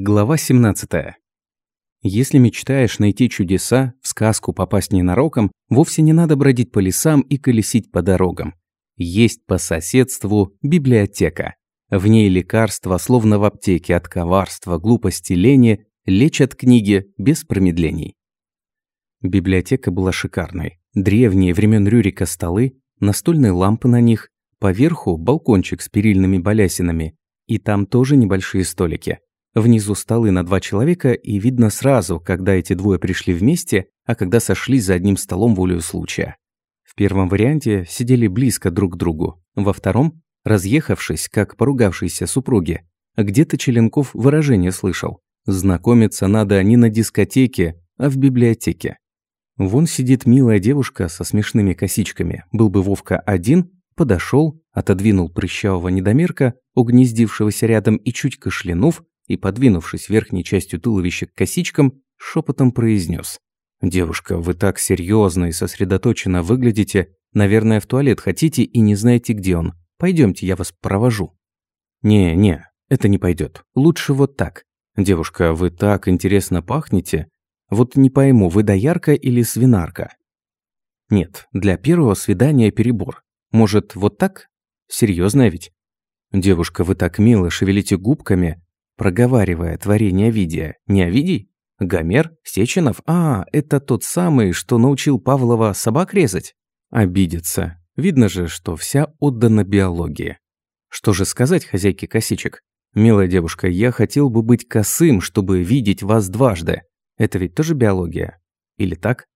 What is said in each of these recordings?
Глава 17. Если мечтаешь найти чудеса, в сказку попасть ненароком, вовсе не надо бродить по лесам и колесить по дорогам. Есть по соседству библиотека. В ней лекарства, словно в аптеке, от коварства, глупости, лени, лечат книги без промедлений. Библиотека была шикарной. Древние времен Рюрика столы, настольные лампы на них, поверху балкончик с перильными балясинами, и там тоже небольшие столики. Внизу столы на два человека, и видно сразу, когда эти двое пришли вместе, а когда сошлись за одним столом волею случая. В первом варианте сидели близко друг к другу, во втором – разъехавшись, как поругавшиеся супруги. Где-то Челенков выражение слышал. Знакомиться надо не на дискотеке, а в библиотеке. Вон сидит милая девушка со смешными косичками. Был бы Вовка один, подошел, отодвинул прыщавого недомерка, угнездившегося рядом и чуть кашлянув, и, подвинувшись верхней частью туловища к косичкам, шепотом произнес: «Девушка, вы так серьезно и сосредоточенно выглядите. Наверное, в туалет хотите и не знаете, где он. Пойдемте, я вас провожу». «Не, не, это не пойдет. Лучше вот так. Девушка, вы так интересно пахнете. Вот не пойму, вы доярка или свинарка?» «Нет, для первого свидания перебор. Может, вот так? Серьезно ведь?» «Девушка, вы так мило шевелите губками, проговаривая творение Овидия. Не Овидий? Гомер? Сеченов? А, это тот самый, что научил Павлова собак резать? Обидится. Видно же, что вся отдана биологии. Что же сказать хозяйке косичек? «Милая девушка, я хотел бы быть косым, чтобы видеть вас дважды. Это ведь тоже биология? Или так?»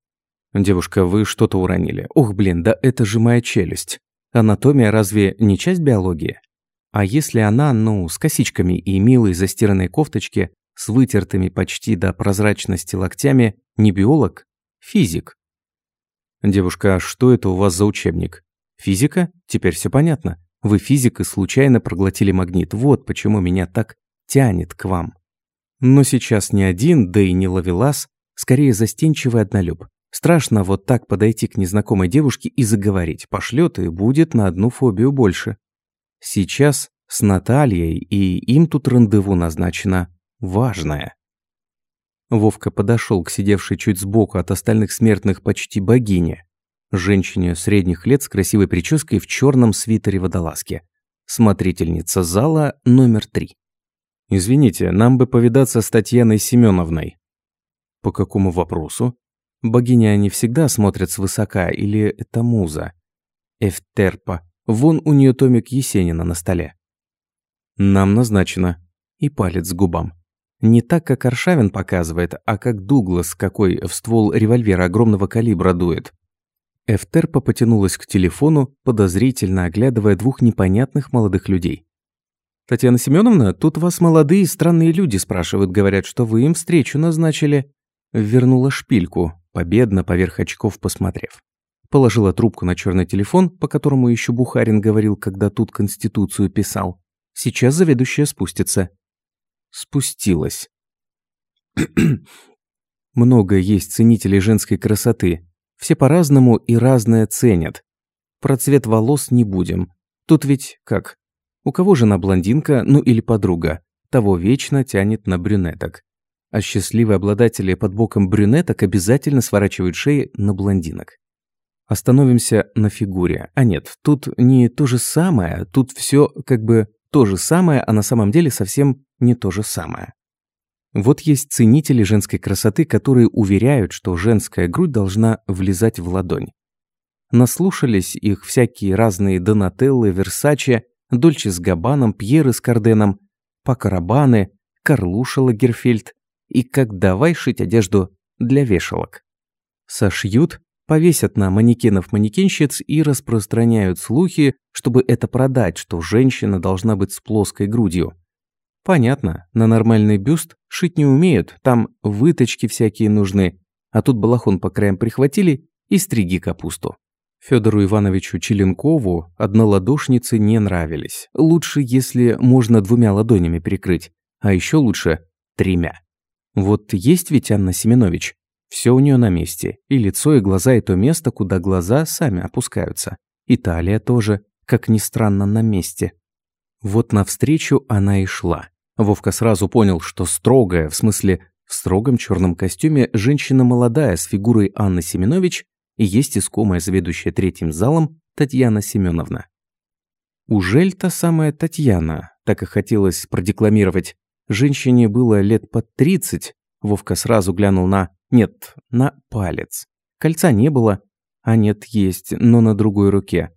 «Девушка, вы что-то уронили. Ух, блин, да это же моя челюсть. Анатомия разве не часть биологии?» А если она, ну, с косичками и милой застиранной кофточке, с вытертыми почти до прозрачности локтями, не биолог, физик? Девушка, а что это у вас за учебник? Физика? Теперь все понятно. Вы физик и случайно проглотили магнит. Вот почему меня так тянет к вам. Но сейчас не один, да и не ловелас, скорее застенчивый однолюб. Страшно вот так подойти к незнакомой девушке и заговорить. Пошлет и будет на одну фобию больше. Сейчас с Натальей, и им тут рандеву назначено важное. Вовка подошел к сидевшей чуть сбоку от остальных смертных почти богине. Женщине средних лет с красивой прической в черном свитере водолазки. Смотрительница зала номер три. «Извините, нам бы повидаться с Татьяной Семеновной». «По какому вопросу?» Богини они всегда смотрят свысока, или это муза? Эфтерпа Вон у нее томик Есенина на столе. Нам назначено. И палец к губам. Не так, как Аршавин показывает, а как Дуглас какой в ствол револьвера огромного калибра дует. Эфтерпа потянулась к телефону, подозрительно оглядывая двух непонятных молодых людей. «Татьяна Семеновна, тут вас молодые странные люди спрашивают, говорят, что вы им встречу назначили». Вернула шпильку, победно поверх очков посмотрев положила трубку на черный телефон, по которому еще Бухарин говорил, когда тут Конституцию писал. Сейчас заведующая спустится. Спустилась. Много есть ценителей женской красоты. Все по-разному и разное ценят. Про цвет волос не будем. Тут ведь как? У кого жена блондинка, ну или подруга, того вечно тянет на брюнеток. А счастливые обладатели под боком брюнеток обязательно сворачивают шеи на блондинок. Остановимся на фигуре. А нет, тут не то же самое, тут все как бы то же самое, а на самом деле совсем не то же самое. Вот есть ценители женской красоты, которые уверяют, что женская грудь должна влезать в ладонь. Наслушались их всякие разные Донателлы, Версаче, Дольче с Габаном, Пьеры с Карденом, Пакарабаны, Карлуша Лагерфельд и как давай шить одежду для вешалок. Сошьют, повесят на манекенов-манекенщиц и распространяют слухи, чтобы это продать, что женщина должна быть с плоской грудью. Понятно, на нормальный бюст шить не умеют, там выточки всякие нужны, а тут балахон по краям прихватили и стриги капусту. Федору Ивановичу Челенкову одноладошницы не нравились. Лучше, если можно двумя ладонями прикрыть, а еще лучше тремя. Вот есть ведь Анна Семенович, все у нее на месте. И лицо, и глаза, и то место, куда глаза сами опускаются. И талия тоже, как ни странно, на месте. Вот навстречу она и шла. Вовка сразу понял, что строгая, в смысле, в строгом черном костюме, женщина молодая с фигурой Анны Семенович и есть искомая заведующая третьим залом Татьяна Семеновна. Ужель та самая Татьяна, так и хотелось продекламировать. Женщине было лет под тридцать. Вовка сразу глянул на... Нет, на палец. Кольца не было. А нет, есть, но на другой руке.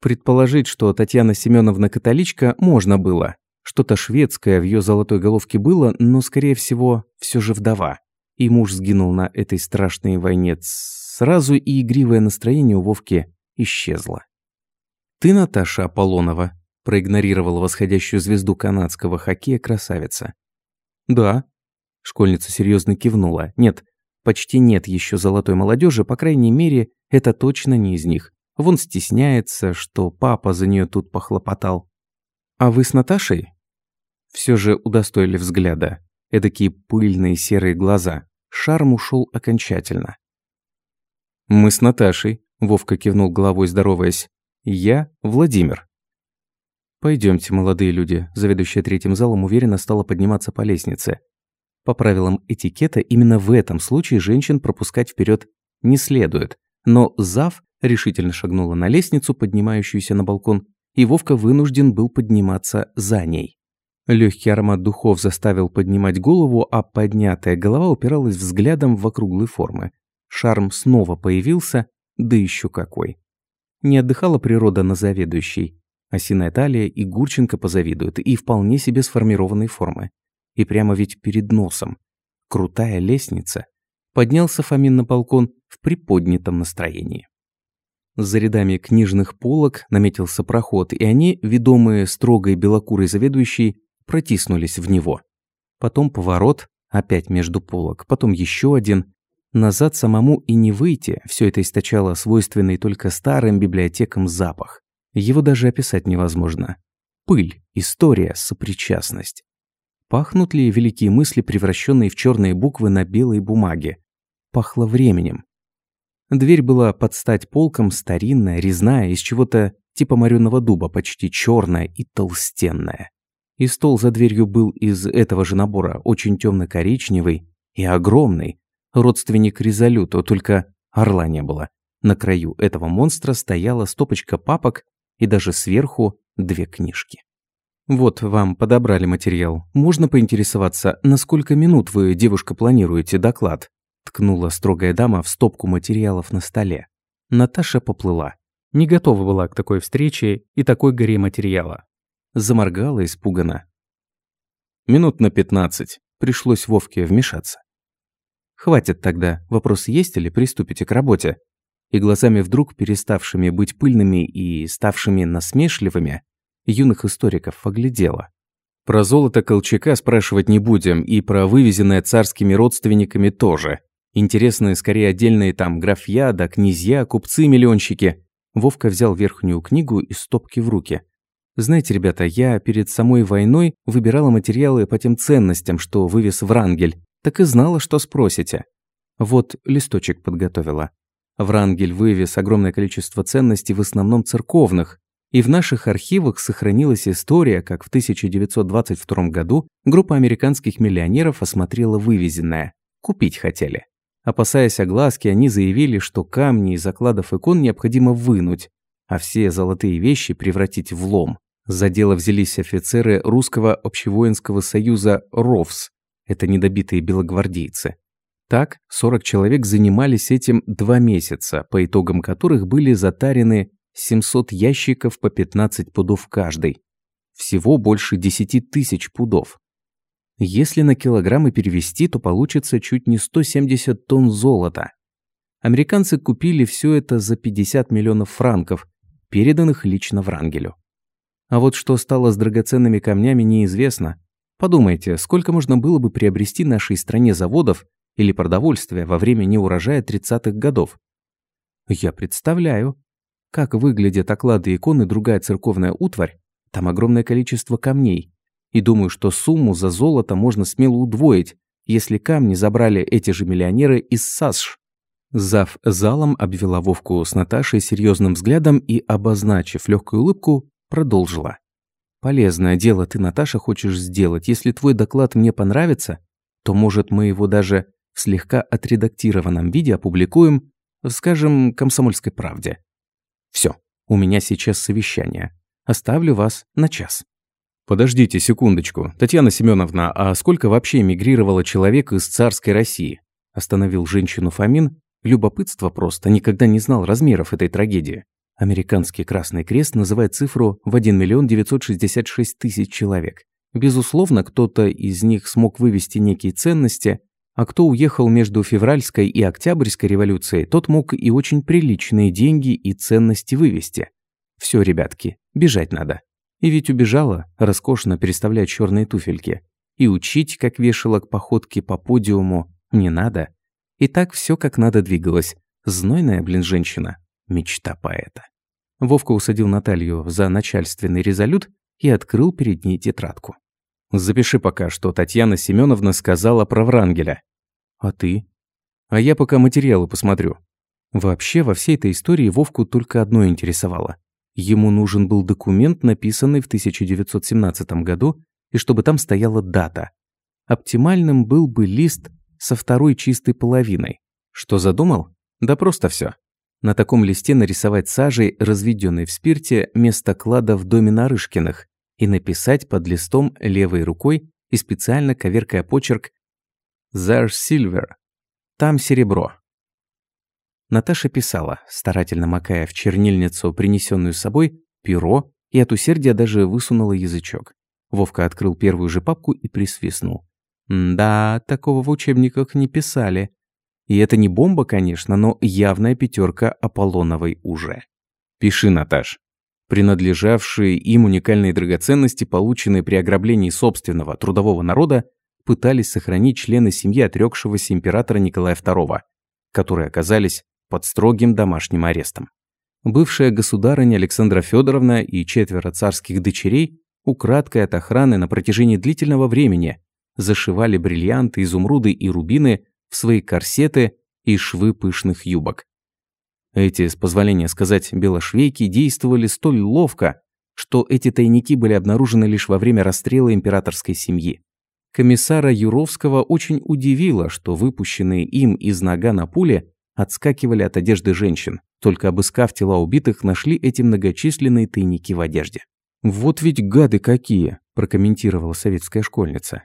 Предположить, что Татьяна Семеновна католичка, можно было. Что-то шведское в ее золотой головке было, но, скорее всего, все же вдова. И муж сгинул на этой страшной войне. Сразу и игривое настроение у Вовки исчезло. «Ты Наташа Аполлонова?» – проигнорировала восходящую звезду канадского хоккея красавица. «Да». Школьница серьезно кивнула. «Нет, почти нет еще золотой молодежи, по крайней мере, это точно не из них. Вон стесняется, что папа за нее тут похлопотал. А вы с Наташей?» Все же удостоили взгляда. Эдакие пыльные серые глаза. Шарм ушел окончательно. «Мы с Наташей», – Вовка кивнул головой, здороваясь. «Я Владимир». Пойдемте, молодые люди», – заведующая третьим залом уверенно стала подниматься по лестнице. По правилам этикета, именно в этом случае женщин пропускать вперед не следует. Но зав решительно шагнула на лестницу, поднимающуюся на балкон, и Вовка вынужден был подниматься за ней. Легкий аромат духов заставил поднимать голову, а поднятая голова упиралась взглядом в округлые формы. Шарм снова появился, да еще какой. Не отдыхала природа на заведующей. Осиная талия и Гурченко позавидуют, и вполне себе сформированной формы. И прямо ведь перед носом. Крутая лестница. Поднялся Фомин на балкон в приподнятом настроении. За рядами книжных полок наметился проход, и они, ведомые строгой белокурой заведующей, протиснулись в него. Потом поворот, опять между полок, потом еще один. Назад самому и не выйти, все это источало свойственный только старым библиотекам запах. Его даже описать невозможно. Пыль, история, сопричастность. Пахнут ли великие мысли, превращенные в черные буквы на белой бумаге? Пахло временем. Дверь была под стать полком, старинная, резная, из чего-то типа морёного дуба, почти черная и толстенная. И стол за дверью был из этого же набора, очень темно-коричневый и огромный, родственник резолюту, только орла не было. На краю этого монстра стояла стопочка папок и даже сверху две книжки. «Вот, вам подобрали материал. Можно поинтересоваться, на сколько минут вы, девушка, планируете доклад?» Ткнула строгая дама в стопку материалов на столе. Наташа поплыла. Не готова была к такой встрече и такой горе материала. Заморгала испуганно. Минут на пятнадцать. Пришлось Вовке вмешаться. «Хватит тогда. Вопрос есть или приступите к работе?» И глазами вдруг переставшими быть пыльными и ставшими насмешливыми, юных историков оглядела. Про золото Колчака спрашивать не будем, и про вывезенное царскими родственниками тоже. Интересны скорее отдельные там графья, да князья, купцы-миллионщики. Вовка взял верхнюю книгу из стопки в руки. Знаете, ребята, я перед самой войной выбирала материалы по тем ценностям, что вывез Врангель. Так и знала, что спросите. Вот листочек подготовила. Врангель вывез огромное количество ценностей, в основном церковных. И в наших архивах сохранилась история, как в 1922 году группа американских миллионеров осмотрела вывезенное. Купить хотели. Опасаясь огласки, они заявили, что камни из закладов икон необходимо вынуть, а все золотые вещи превратить в лом. За дело взялись офицеры русского общевоинского союза РОВС, это недобитые белогвардейцы. Так, 40 человек занимались этим два месяца, по итогам которых были затарены 700 ящиков по 15 пудов каждый. Всего больше 10 тысяч пудов. Если на килограммы перевести, то получится чуть не 170 тонн золота. Американцы купили все это за 50 миллионов франков, переданных лично Врангелю. А вот что стало с драгоценными камнями, неизвестно. Подумайте, сколько можно было бы приобрести нашей стране заводов или продовольствия во время неурожая 30-х годов? Я представляю, как выглядят оклады икон и другая церковная утварь. Там огромное количество камней. И думаю, что сумму за золото можно смело удвоить, если камни забрали эти же миллионеры из САСШ. Зав залом обвела Вовку с Наташей серьезным взглядом и, обозначив легкую улыбку, продолжила. полезное дело ты, Наташа, хочешь сделать. Если твой доклад мне понравится, то, может, мы его даже в слегка отредактированном виде опубликуем, скажем, «Комсомольской правде». Все, у меня сейчас совещание. Оставлю вас на час. Подождите секундочку. Татьяна Семеновна, а сколько вообще эмигрировало человек из царской России? Остановил женщину Фомин. Любопытство просто, никогда не знал размеров этой трагедии. Американский Красный Крест называет цифру в 1 миллион 966 тысяч человек. Безусловно, кто-то из них смог вывести некие ценности, а кто уехал между февральской и октябрьской революцией, тот мог и очень приличные деньги и ценности вывести. Все, ребятки, бежать надо. И ведь убежала, роскошно переставляя черные туфельки. И учить, как вешалок походки по подиуму, не надо. И так все как надо двигалось. Знойная, блин, женщина. Мечта поэта. Вовка усадил Наталью за начальственный резолют и открыл перед ней тетрадку. «Запиши пока, что Татьяна Семеновна сказала про Врангеля». «А ты?» «А я пока материалы посмотрю». Вообще, во всей этой истории Вовку только одно интересовало. Ему нужен был документ, написанный в 1917 году, и чтобы там стояла дата. Оптимальным был бы лист со второй чистой половиной. Что задумал? Да просто все. На таком листе нарисовать сажей, разведенной в спирте, место клада в доме Нарышкиных и написать под листом левой рукой и специально коверкая почерк «There's silver» – «Там серебро». Наташа писала, старательно макая в чернильницу, принесенную с собой, перо, и от усердия даже высунула язычок. Вовка открыл первую же папку и присвистнул. «Да, такого в учебниках не писали. И это не бомба, конечно, но явная пятерка Аполлоновой уже. Пиши, Наташ. Принадлежавшие им уникальные драгоценности, полученные при ограблении собственного трудового народа, пытались сохранить члены семьи отрекшегося императора Николая II, которые оказались под строгим домашним арестом. Бывшая государыня Александра Федоровна и четверо царских дочерей украдкой от охраны на протяжении длительного времени зашивали бриллианты, изумруды и рубины в свои корсеты и швы пышных юбок. Эти, с позволения сказать, белошвейки действовали столь ловко, что эти тайники были обнаружены лишь во время расстрела императорской семьи. Комиссара Юровского очень удивило, что выпущенные им из Нагана пули отскакивали от одежды женщин. Только обыскав тела убитых, нашли эти многочисленные тайники в одежде. «Вот ведь гады какие!» – прокомментировала советская школьница.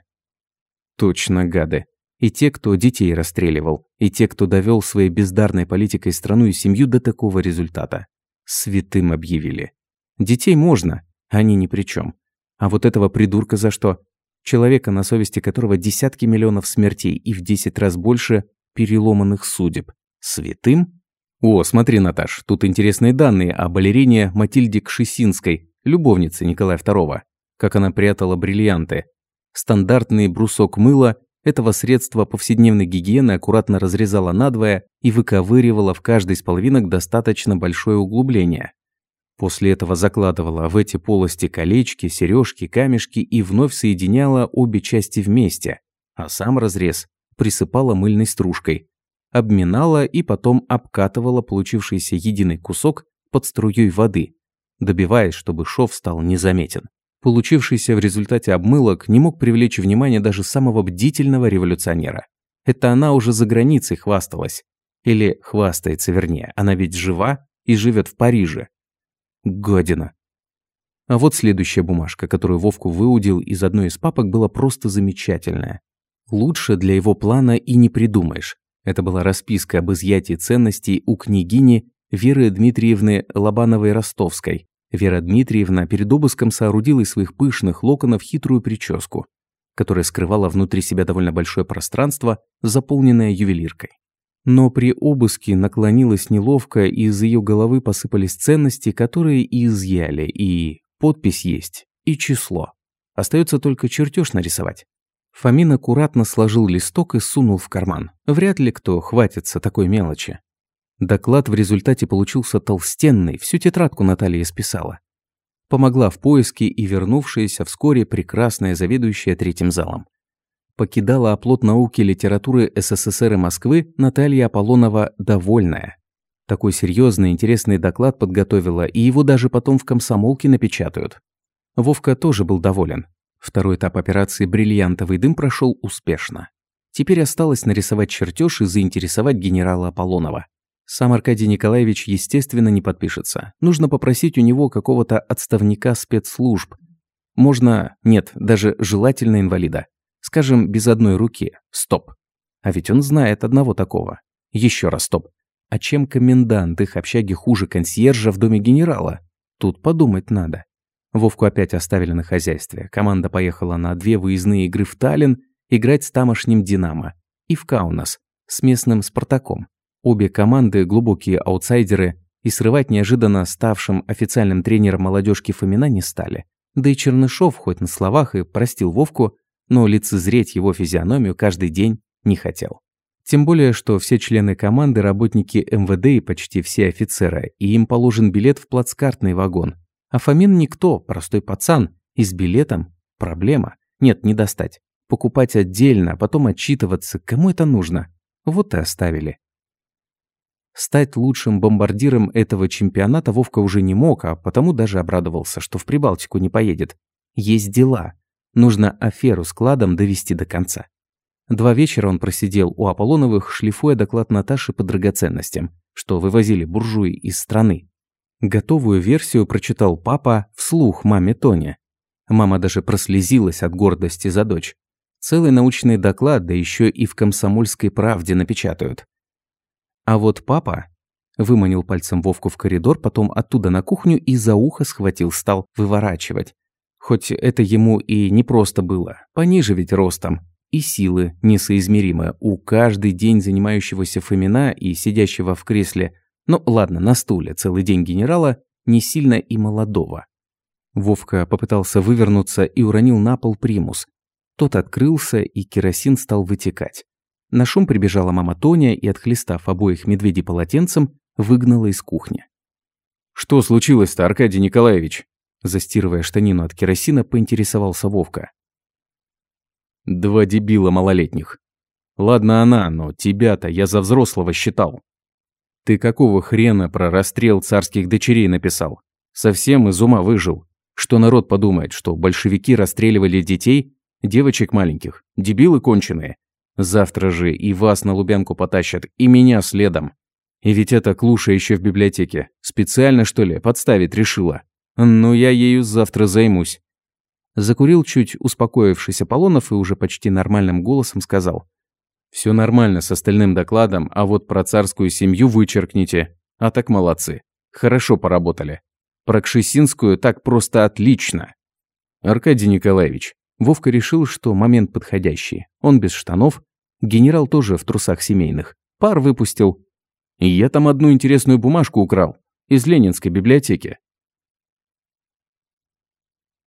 «Точно гады. И те, кто детей расстреливал, и те, кто довел своей бездарной политикой страну и семью до такого результата. Святым объявили. Детей можно, они ни при чем. А вот этого придурка за что? Человека, на совести которого десятки миллионов смертей и в десять раз больше переломанных судеб. Святым? О, смотри, Наташ, тут интересные данные о балерине Матильде Кшесинской, любовнице Николая II. Как она прятала бриллианты. Стандартный брусок мыла этого средства повседневной гигиены аккуратно разрезала надвое и выковыривала в каждой из половинок достаточно большое углубление. После этого закладывала в эти полости колечки, сережки, камешки и вновь соединяла обе части вместе, а сам разрез присыпала мыльной стружкой, обминала и потом обкатывала получившийся единый кусок под струей воды, добиваясь, чтобы шов стал незаметен. Получившийся в результате обмылок не мог привлечь внимание даже самого бдительного революционера. Это она уже за границей хвасталась. Или хвастается, вернее. Она ведь жива и живет в Париже. Година. А вот следующая бумажка, которую Вовку выудил из одной из папок, была просто замечательная. Лучше для его плана и не придумаешь. Это была расписка об изъятии ценностей у княгини Веры Дмитриевны Лобановой-Ростовской, Вера Дмитриевна перед обыском соорудила из своих пышных локонов хитрую прическу, которая скрывала внутри себя довольно большое пространство, заполненное ювелиркой. Но при обыске наклонилась неловко, и из ее головы посыпались ценности, которые и изъяли, и подпись есть, и число. Остается только чертеж нарисовать. Фомин аккуратно сложил листок и сунул в карман. Вряд ли кто хватится такой мелочи. Доклад в результате получился толстенный, всю тетрадку Наталья списала. Помогла в поиске и вернувшаяся вскоре прекрасная заведующая третьим залом. Покидала оплот науки литературы СССР и Москвы Наталья Аполлонова довольная. Такой серьезный интересный доклад подготовила, и его даже потом в комсомолке напечатают. Вовка тоже был доволен. Второй этап операции «Бриллиантовый дым» прошел успешно. Теперь осталось нарисовать чертеж и заинтересовать генерала Аполлонова. Сам Аркадий Николаевич, естественно, не подпишется. Нужно попросить у него какого-то отставника спецслужб. Можно, нет, даже желательно инвалида. Скажем, без одной руки. Стоп. А ведь он знает одного такого. Еще раз стоп. А чем комендант их общаги хуже консьержа в доме генерала? Тут подумать надо. Вовку опять оставили на хозяйстве. Команда поехала на две выездные игры в Таллин играть с тамошним «Динамо» и в Каунас с местным «Спартаком». Обе команды – глубокие аутсайдеры, и срывать неожиданно ставшим официальным тренером молодежки Фомина не стали. Да и Чернышов хоть на словах и простил Вовку, но лицезреть его физиономию каждый день не хотел. Тем более, что все члены команды – работники МВД и почти все офицеры, и им положен билет в плацкартный вагон. А Фомин никто, простой пацан, и с билетом – проблема. Нет, не достать. Покупать отдельно, а потом отчитываться, кому это нужно? Вот и оставили. Стать лучшим бомбардиром этого чемпионата Вовка уже не мог, а потому даже обрадовался, что в Прибалтику не поедет. Есть дела. Нужно аферу с кладом довести до конца. Два вечера он просидел у Аполлоновых, шлифуя доклад Наташи по драгоценностям, что вывозили буржуи из страны. Готовую версию прочитал папа вслух маме Тоне. Мама даже прослезилась от гордости за дочь. Целый научный доклад, да еще и в «Комсомольской правде» напечатают. А вот папа выманил пальцем Вовку в коридор, потом оттуда на кухню и за ухо схватил, стал выворачивать. Хоть это ему и не просто было, пониже ведь ростом, и силы несоизмеримы у каждый день занимающегося Фомина и сидящего в кресле, ну ладно, на стуле целый день генерала, не сильно и молодого. Вовка попытался вывернуться и уронил на пол примус. Тот открылся, и керосин стал вытекать. На шум прибежала мама Тоня и, отхлестав обоих медведей полотенцем, выгнала из кухни. «Что случилось-то, Аркадий Николаевич?» Застирывая штанину от керосина, поинтересовался Вовка. Два дебила малолетних. Ладно она, но тебя-то я за взрослого считал. Ты какого хрена про расстрел царских дочерей написал? Совсем из ума выжил. Что народ подумает, что большевики расстреливали детей, девочек маленьких, дебилы конченые. Завтра же и вас на Лубянку потащат, и меня следом. И ведь эта клуша еще в библиотеке. Специально, что ли, подставить решила? Ну, я ею завтра займусь. Закурил чуть успокоившийся Полонов и уже почти нормальным голосом сказал. «Все нормально с остальным докладом, а вот про царскую семью вычеркните. А так молодцы. Хорошо поработали. Про Кшесинскую так просто отлично». Аркадий Николаевич. Вовка решил, что момент подходящий. Он без штанов. Генерал тоже в трусах семейных. Пар выпустил. Я там одну интересную бумажку украл. Из Ленинской библиотеки.